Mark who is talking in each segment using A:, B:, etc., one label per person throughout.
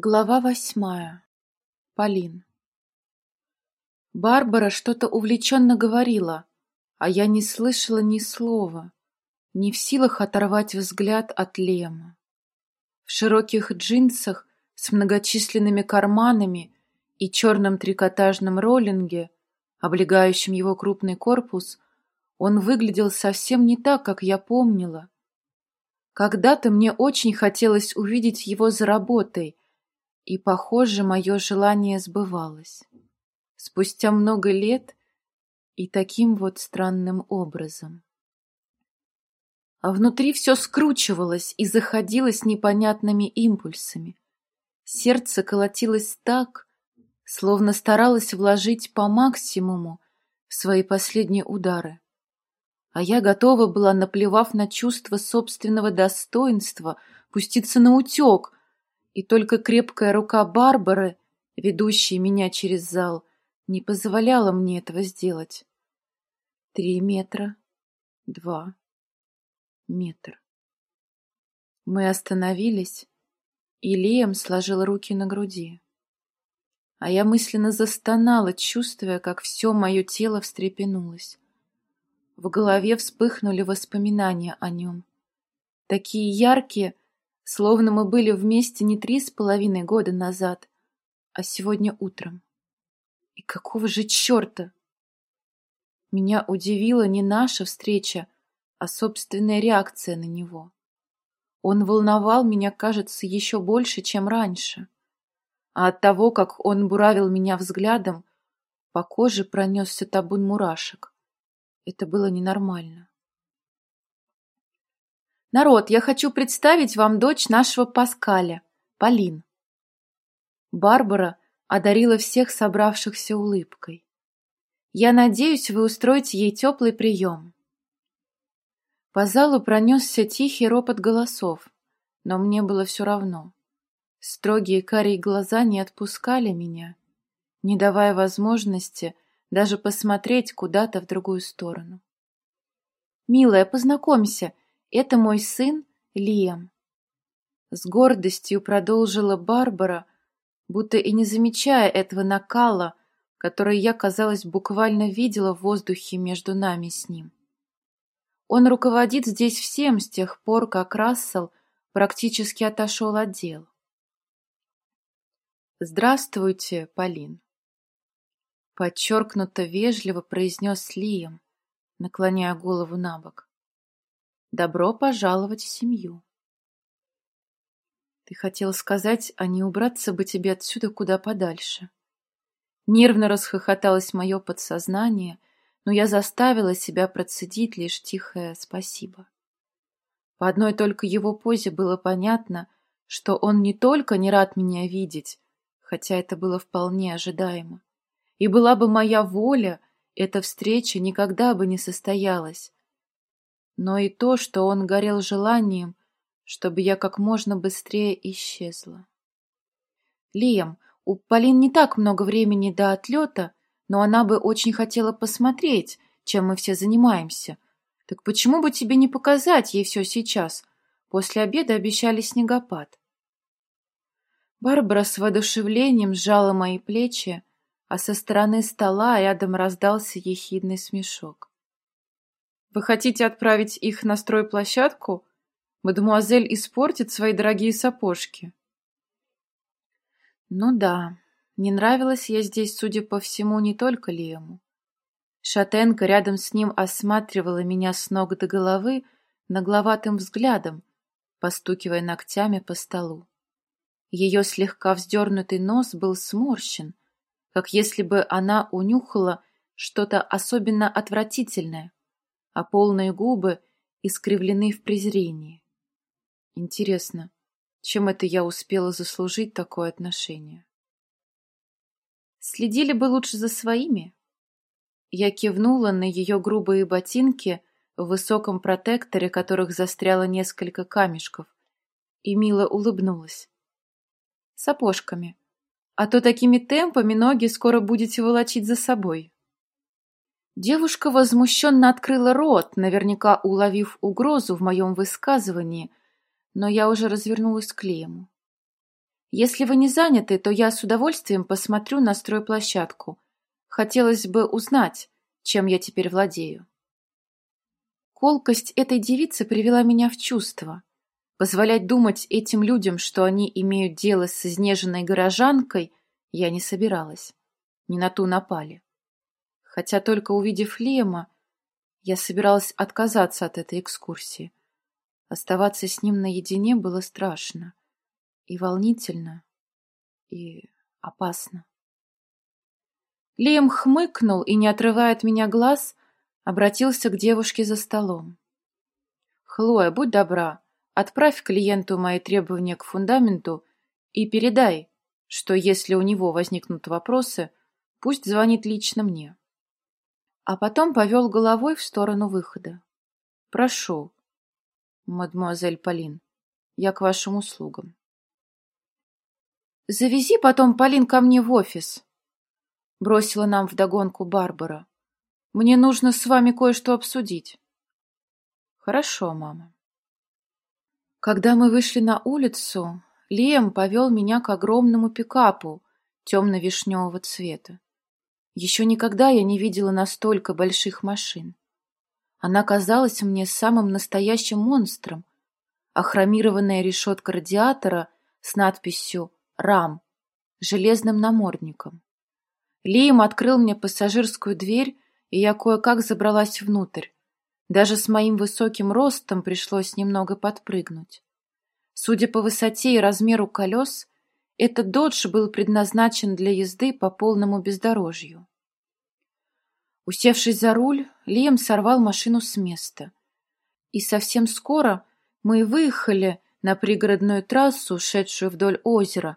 A: Глава восьмая. Полин. Барбара что-то увлеченно говорила, а я не слышала ни слова, не в силах оторвать взгляд от Лема. В широких джинсах с многочисленными карманами и черном трикотажном роллинге, облегающем его крупный корпус, он выглядел совсем не так, как я помнила. Когда-то мне очень хотелось увидеть его за работой, и, похоже, мое желание сбывалось. Спустя много лет и таким вот странным образом. А внутри все скручивалось и заходилось непонятными импульсами. Сердце колотилось так, словно старалось вложить по максимуму в свои последние удары. А я готова была, наплевав на чувство собственного достоинства, пуститься на утек — и только крепкая рука Барбары, ведущая меня через зал, не позволяла мне этого сделать. Три метра, два, метр. Мы остановились, и Лиам сложил руки на груди. А я мысленно застонала, чувствуя, как все мое тело встрепенулось. В голове вспыхнули воспоминания о нем. Такие яркие, Словно мы были вместе не три с половиной года назад, а сегодня утром. И какого же черта? Меня удивила не наша встреча, а собственная реакция на него. Он волновал меня, кажется, еще больше, чем раньше. А от того, как он буравил меня взглядом, по коже пронесся табун мурашек. Это было ненормально. Народ, я хочу представить вам дочь нашего Паскаля, Полин. Барбара одарила всех собравшихся улыбкой. Я надеюсь, вы устроите ей теплый прием. По залу пронесся тихий ропот голосов, но мне было все равно. Строгие карие глаза не отпускали меня, не давая возможности даже посмотреть куда-то в другую сторону. «Милая, познакомься, это мой сын Лиам. С гордостью продолжила Барбара, будто и не замечая этого накала, который я, казалось, буквально видела в воздухе между нами с ним. Он руководит здесь всем с тех пор, как Рассел практически отошел от дел. «Здравствуйте, Полин», — подчеркнуто вежливо произнес Лиам, наклоняя голову на бок. Добро пожаловать в семью. Ты хотел сказать, а не убраться бы тебе отсюда куда подальше. Нервно расхохоталось мое подсознание, но я заставила себя процедить лишь тихое «спасибо». По одной только его позе было понятно, что он не только не рад меня видеть, хотя это было вполне ожидаемо, и была бы моя воля, эта встреча никогда бы не состоялась, но и то, что он горел желанием, чтобы я как можно быстрее исчезла. Лиам, у Полин не так много времени до отлета, но она бы очень хотела посмотреть, чем мы все занимаемся. Так почему бы тебе не показать ей все сейчас? После обеда обещали снегопад. Барбара с воодушевлением сжала мои плечи, а со стороны стола рядом раздался ехидный смешок. Вы хотите отправить их на стройплощадку? Мадемуазель испортит свои дорогие сапожки. Ну да, не нравилась я здесь, судя по всему, не только Лему. Шатенка рядом с ним осматривала меня с ног до головы нагловатым взглядом, постукивая ногтями по столу. Ее слегка вздернутый нос был сморщен, как если бы она унюхала что-то особенно отвратительное а полные губы искривлены в презрении. Интересно, чем это я успела заслужить такое отношение? Следили бы лучше за своими. Я кивнула на ее грубые ботинки в высоком протекторе, которых застряло несколько камешков, и мило улыбнулась. Сапожками. А то такими темпами ноги скоро будете волочить за собой. Девушка возмущенно открыла рот, наверняка уловив угрозу в моем высказывании, но я уже развернулась к Лему. Если вы не заняты, то я с удовольствием посмотрю на стройплощадку. Хотелось бы узнать, чем я теперь владею. Колкость этой девицы привела меня в чувство. Позволять думать этим людям, что они имеют дело с изнеженной горожанкой, я не собиралась. Не на ту напали. Хотя только увидев Лема, я собиралась отказаться от этой экскурсии. Оставаться с ним наедине было страшно и волнительно, и опасно. Лем хмыкнул и, не отрывая от меня глаз, обратился к девушке за столом. «Хлоя, будь добра, отправь клиенту мои требования к фундаменту и передай, что если у него возникнут вопросы, пусть звонит лично мне». А потом повел головой в сторону выхода. «Прошу, мадемуазель Полин, я к вашим услугам». «Завези потом, Полин, ко мне в офис», — бросила нам вдогонку Барбара. «Мне нужно с вами кое-что обсудить». «Хорошо, мама». Когда мы вышли на улицу, Лиам повел меня к огромному пикапу темно-вишневого цвета. Еще никогда я не видела настолько больших машин. Она казалась мне самым настоящим монстром, а хромированная решетка радиатора с надписью «РАМ» железным намордником. Лием открыл мне пассажирскую дверь, и я кое-как забралась внутрь. Даже с моим высоким ростом пришлось немного подпрыгнуть. Судя по высоте и размеру колес, этот додж был предназначен для езды по полному бездорожью. Усевшись за руль, Лием сорвал машину с места. И совсем скоро мы выехали на пригородную трассу, шедшую вдоль озера,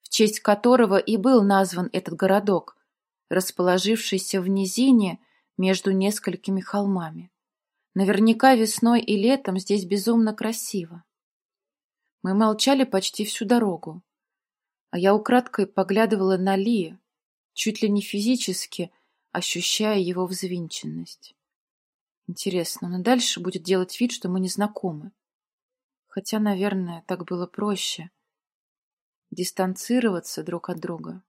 A: в честь которого и был назван этот городок, расположившийся в низине между несколькими холмами. Наверняка весной и летом здесь безумно красиво. Мы молчали почти всю дорогу, а я украдкой поглядывала на Ли, чуть ли не физически, ощущая его взвинченность. Интересно, он и дальше будет делать вид, что мы не знакомы. Хотя, наверное, так было проще. Дистанцироваться друг от друга.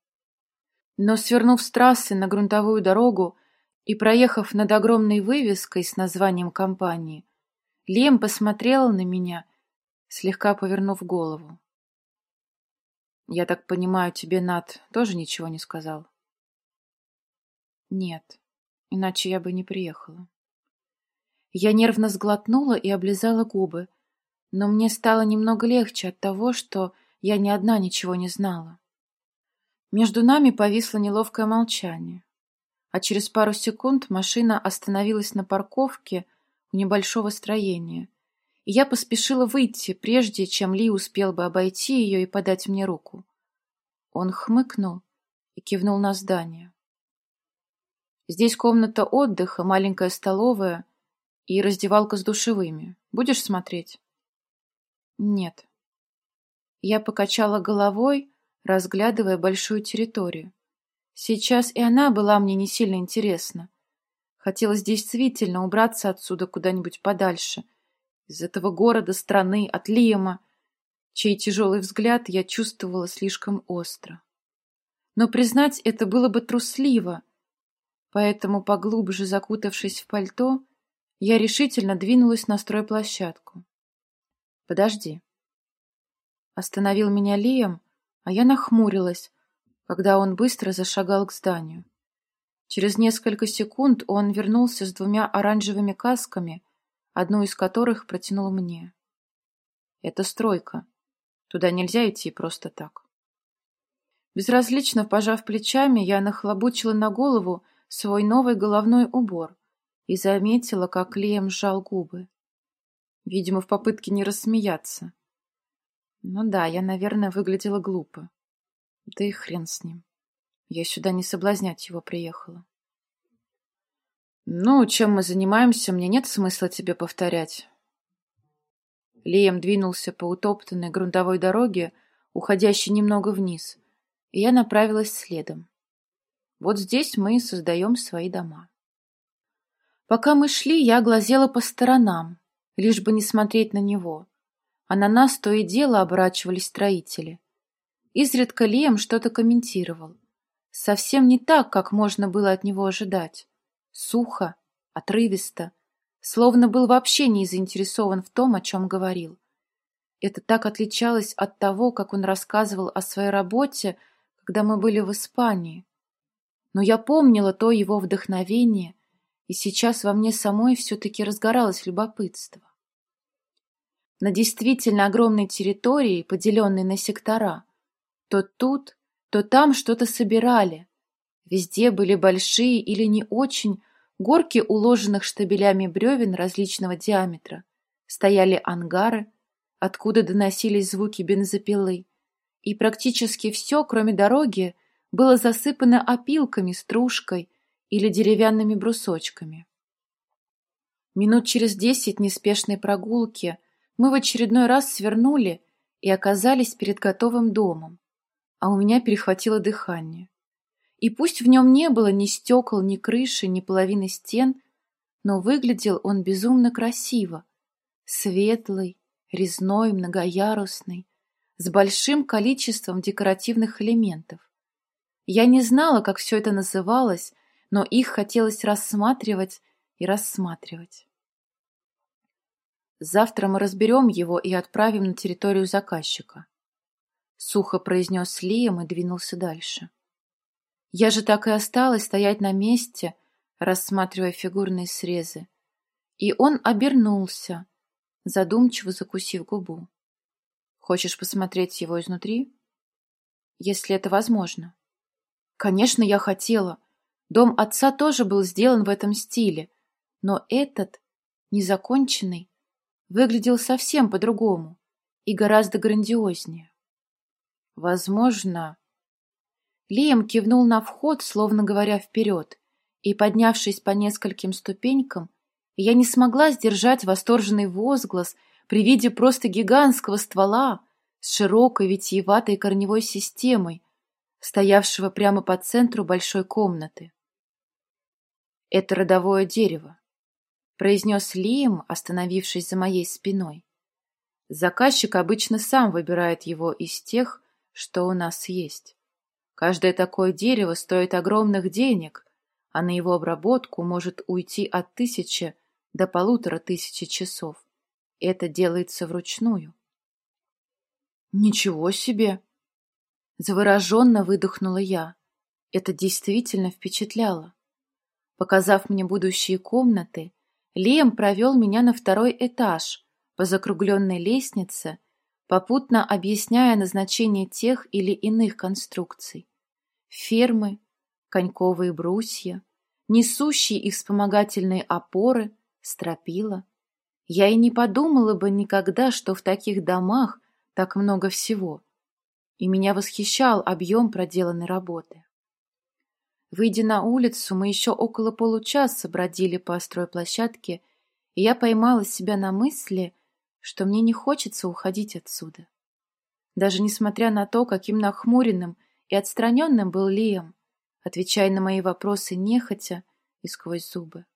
A: Но, свернув с трассы на грунтовую дорогу и проехав над огромной вывеской с названием компании, Лем посмотрел на меня, слегка повернув голову. «Я так понимаю, тебе Над тоже ничего не сказал?» «Нет, иначе я бы не приехала». Я нервно сглотнула и облизала губы, но мне стало немного легче от того, что я ни одна ничего не знала. Между нами повисло неловкое молчание, а через пару секунд машина остановилась на парковке у небольшого строения, я поспешила выйти, прежде чем Ли успел бы обойти ее и подать мне руку. Он хмыкнул и кивнул на здание. «Здесь комната отдыха, маленькая столовая и раздевалка с душевыми. Будешь смотреть?» «Нет». Я покачала головой, разглядывая большую территорию. Сейчас и она была мне не сильно интересна. Хотелось действительно убраться отсюда куда-нибудь подальше, из этого города, страны, от Лиема, чей тяжелый взгляд я чувствовала слишком остро. Но признать это было бы трусливо, поэтому, поглубже закутавшись в пальто, я решительно двинулась на стройплощадку. «Подожди». Остановил меня Лием, а я нахмурилась, когда он быстро зашагал к зданию. Через несколько секунд он вернулся с двумя оранжевыми касками, одну из которых протянул мне. «Это стройка. Туда нельзя идти просто так». Безразлично пожав плечами, я нахлобучила на голову свой новый головной убор и заметила, как Лием сжал губы. Видимо, в попытке не рассмеяться. Ну да, я, наверное, выглядела глупо. Да и хрен с ним. Я сюда не соблазнять его приехала. Ну, чем мы занимаемся, мне нет смысла тебе повторять. Лием двинулся по утоптанной грунтовой дороге, уходящей немного вниз, и я направилась следом. Вот здесь мы и создаем свои дома. Пока мы шли, я глазела по сторонам, лишь бы не смотреть на него а на нас то и дело оборачивались строители. Изредка Лиам что-то комментировал. Совсем не так, как можно было от него ожидать. Сухо, отрывисто, словно был вообще не заинтересован в том, о чем говорил. Это так отличалось от того, как он рассказывал о своей работе, когда мы были в Испании. Но я помнила то его вдохновение, и сейчас во мне самой все-таки разгоралось любопытство. На действительно огромной территории, поделенной на сектора, то тут, то там что-то собирали. Везде были большие или не очень горки уложенных штабелями бревен различного диаметра. Стояли ангары, откуда доносились звуки бензопилы. И практически все, кроме дороги, было засыпано опилками, стружкой или деревянными брусочками. Минут через десять неспешной прогулки мы в очередной раз свернули и оказались перед готовым домом, а у меня перехватило дыхание. И пусть в нем не было ни стекол, ни крыши, ни половины стен, но выглядел он безумно красиво, светлый, резной, многоярусный, с большим количеством декоративных элементов. Я не знала, как все это называлось, но их хотелось рассматривать и рассматривать. Завтра мы разберем его и отправим на территорию заказчика. Сухо произнес Лиам и двинулся дальше. Я же так и осталась стоять на месте, рассматривая фигурные срезы. И он обернулся, задумчиво закусив губу. Хочешь посмотреть его изнутри? Если это возможно. Конечно, я хотела. Дом отца тоже был сделан в этом стиле, но этот, незаконченный, выглядел совсем по-другому и гораздо грандиознее. Возможно... Лиам кивнул на вход, словно говоря вперед, и, поднявшись по нескольким ступенькам, я не смогла сдержать восторженный возглас при виде просто гигантского ствола с широкой витиеватой корневой системой, стоявшего прямо по центру большой комнаты. «Это родовое дерево», — произнес Лием, остановившись за моей спиной. «Заказчик обычно сам выбирает его из тех, что у нас есть. Каждое такое дерево стоит огромных денег, а на его обработку может уйти от тысячи до полутора тысячи часов. Это делается вручную. «Ничего себе!» Завороженно выдохнула я. Это действительно впечатляло. Показав мне будущие комнаты, Лиам провел меня на второй этаж по закругленной лестнице, попутно объясняя назначение тех или иных конструкций. Фермы, коньковые брусья, несущие и вспомогательные опоры, стропила. Я и не подумала бы никогда, что в таких домах так много всего. И меня восхищал объем проделанной работы. Выйдя на улицу, мы еще около получаса бродили по стройплощадке, и я поймала себя на мысли, что мне не хочется уходить отсюда. Даже несмотря на то, каким нахмуренным и отстраненным был Лиам, отвечая на мои вопросы нехотя и сквозь зубы.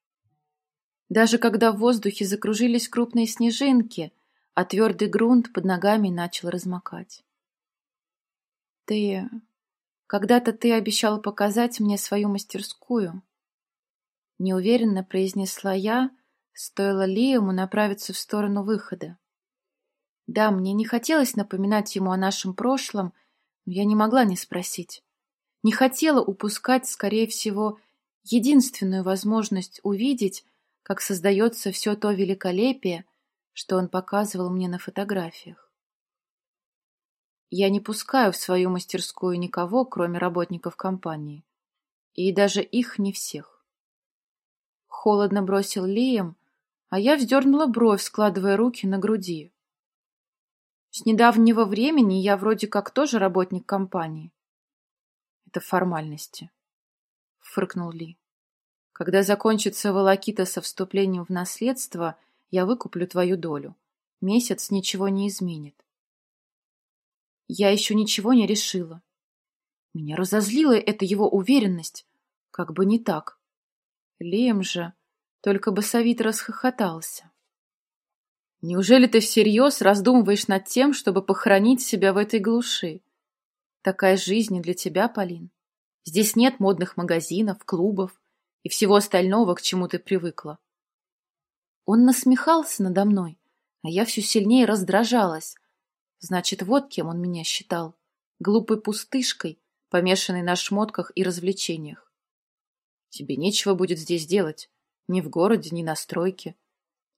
A: Даже когда в воздухе закружились крупные снежинки, а твердый грунт под ногами начал размокать. «Ты... когда-то ты обещал показать мне свою мастерскую», — неуверенно произнесла я, стоило Лиему направиться в сторону выхода. Да, мне не хотелось напоминать ему о нашем прошлом, но я не могла не спросить. Не хотела упускать, скорее всего, единственную возможность увидеть, как создается все то великолепие, что он показывал мне на фотографиях. Я не пускаю в свою мастерскую никого, кроме работников компании. И даже их не всех. Холодно бросил Лием, а я вздернула бровь, складывая руки на груди. С недавнего времени я вроде как тоже работник компании. Это формальности, — фыркнул Ли. Когда закончится волокита со вступлением в наследство — я выкуплю твою долю. Месяц ничего не изменит. Я еще ничего не решила. Меня разозлила эта его уверенность. Как бы не так. Лем же только басовито расхохотался. Неужели ты всерьез раздумываешь над тем, чтобы похоронить себя в этой глуши? Такая жизнь не для тебя, Полин. Здесь нет модных магазинов, клубов и всего остального, к чему ты привыкла. Он насмехался надо мной, а я все сильнее раздражалась. Значит, вот кем он меня считал. Глупой пустышкой, помешанной на шмотках и развлечениях. Тебе нечего будет здесь делать. Ни в городе, ни на стройке.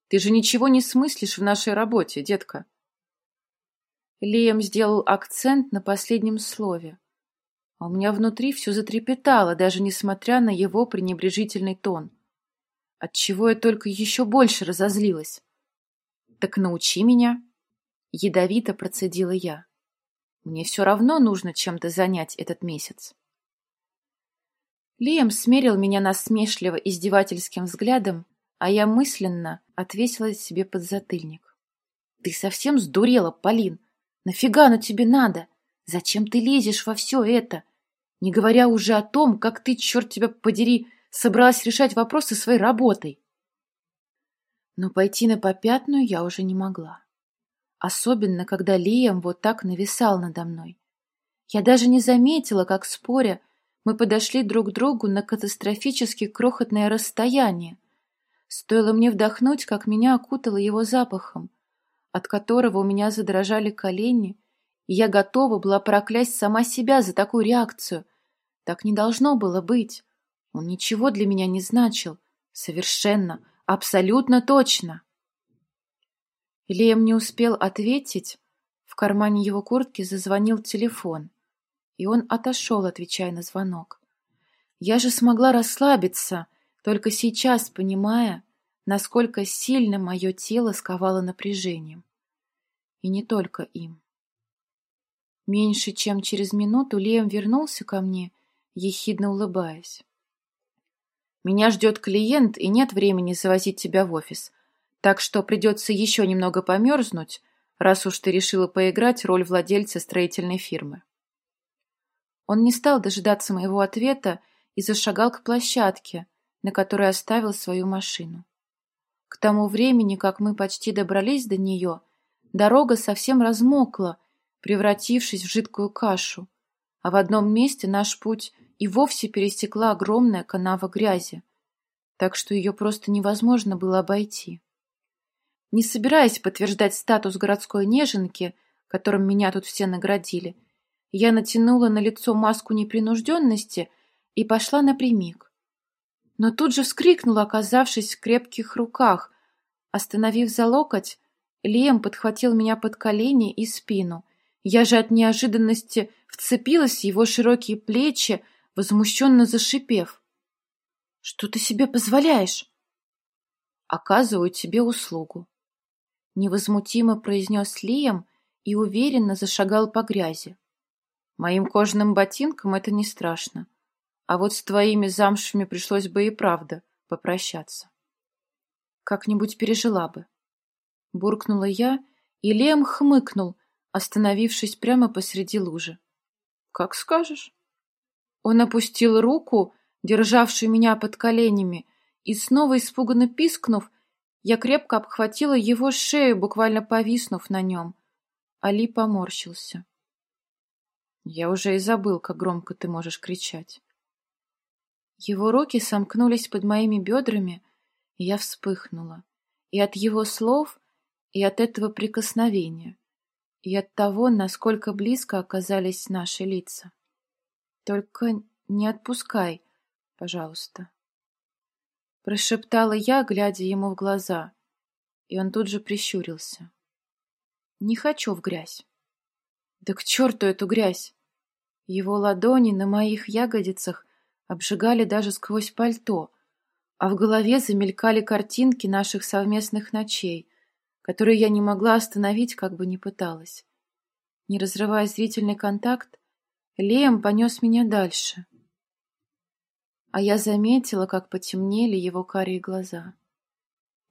A: Ты же ничего не смыслишь в нашей работе, детка. Лиам сделал акцент на последнем слове. А у меня внутри все затрепетало, даже несмотря на его пренебрежительный тон. Отчего я только еще больше разозлилась. «Так научи меня!» Ядовито процедила я. «Мне все равно нужно чем-то занять этот месяц». Лиам смерил меня насмешливо издевательским взглядом, а я мысленно отвесила себе подзатыльник. «Ты совсем сдурела, Полин! Нафига оно тебе надо? Зачем ты лезешь во все это? Не говоря уже о том, как ты, черт тебя подери, собралась решать вопросы своей работой. Но пойти на попятную я уже не могла. Особенно, когда Лиам вот так нависал надо мной. Я даже не заметила, как, споря, мы подошли друг к другу на катастрофически крохотное расстояние. Стоило мне вдохнуть, как меня окутало его запахом от которого у меня задрожали колени, и я готова была проклясть сама себя за такую реакцию. Так не должно было быть. Он ничего для меня не значил. Совершенно, абсолютно точно. Лем не успел ответить. В кармане его куртки зазвонил телефон, и он отошел, отвечая на звонок. Я же смогла расслабиться, только сейчас понимая, насколько сильно мое тело сковало напряжением. И не только им. Меньше чем через минуту Лем вернулся ко мне, ехидно улыбаясь. «Меня ждет клиент, и нет времени завозить тебя в офис, так что придется еще немного померзнуть, раз уж ты решила поиграть роль владельца строительной фирмы». Он не стал дожидаться моего ответа и зашагал к площадке, на которой оставил свою машину. К тому времени, как мы почти добрались до нее, дорога совсем размокла, превратившись в жидкую кашу, а в одном месте наш путь и вовсе пересекла огромная канава грязи, так что ее просто невозможно было обойти. Не собираясь подтверждать статус городской неженки, которым меня тут все наградили, я натянула на лицо маску непринужденности и пошла напрямик но тут же вскрикнула, оказавшись в крепких руках. Остановив за локоть, Лиам подхватил меня под колени и спину. Я же от неожиданности вцепилась в его широкие плечи, возмущенно зашипев. — Что ты себе позволяешь? — Оказываю тебе услугу. Невозмутимо произнес Лиам и уверенно зашагал по грязи. Моим кожаным ботинкам это не страшно. А вот с твоими замшами пришлось бы и правда попрощаться. Как-нибудь пережила бы. Буркнула я, и Лем хмыкнул, остановившись прямо посреди лужи. Как скажешь. Он опустил руку, державшую меня под коленями, и снова испуганно пискнув, я крепко обхватила его шею, буквально повиснув на нем. Али поморщился. Я уже и забыл, как громко ты можешь кричать. Его руки сомкнулись под моими бедрами, и я вспыхнула. И от его слов, и от этого прикосновения, и от того, насколько близко оказались наши лица. Только не отпускай, пожалуйста. Прошептала я, глядя ему в глаза, и он тут же прищурился. Не хочу в грязь. Да к черту эту грязь! Его ладони на моих ягодицах обжигали даже сквозь пальто, а в голове замелькали картинки наших совместных ночей, которые я не могла остановить, как бы ни пыталась. Не разрывая зрительный контакт, Лем понес меня дальше. А я заметила, как потемнели его карие глаза.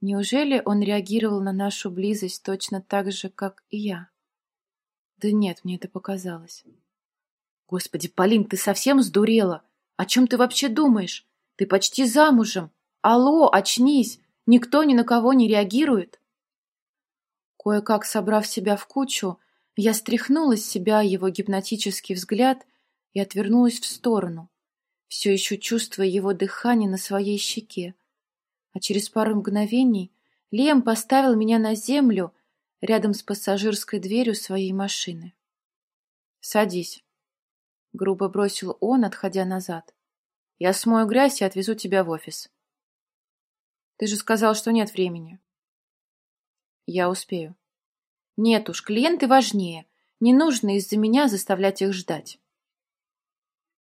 A: Неужели он реагировал на нашу близость точно так же, как и я? Да нет, мне это показалось. Господи, Полин, ты совсем сдурела? О чем ты вообще думаешь? Ты почти замужем. Алло, очнись. Никто ни на кого не реагирует. Кое-как собрав себя в кучу, Я стряхнула с себя его гипнотический взгляд и отвернулась в сторону, все еще чувствуя его дыхание на своей щеке. А через пару мгновений Лем поставил меня на землю рядом с пассажирской дверью своей машины. «Садись», — грубо бросил он, отходя назад. «Я смою грязь и отвезу тебя в офис». «Ты же сказал, что нет времени». «Я успею». «Нет уж, клиенты важнее. Не нужно из-за меня заставлять их ждать».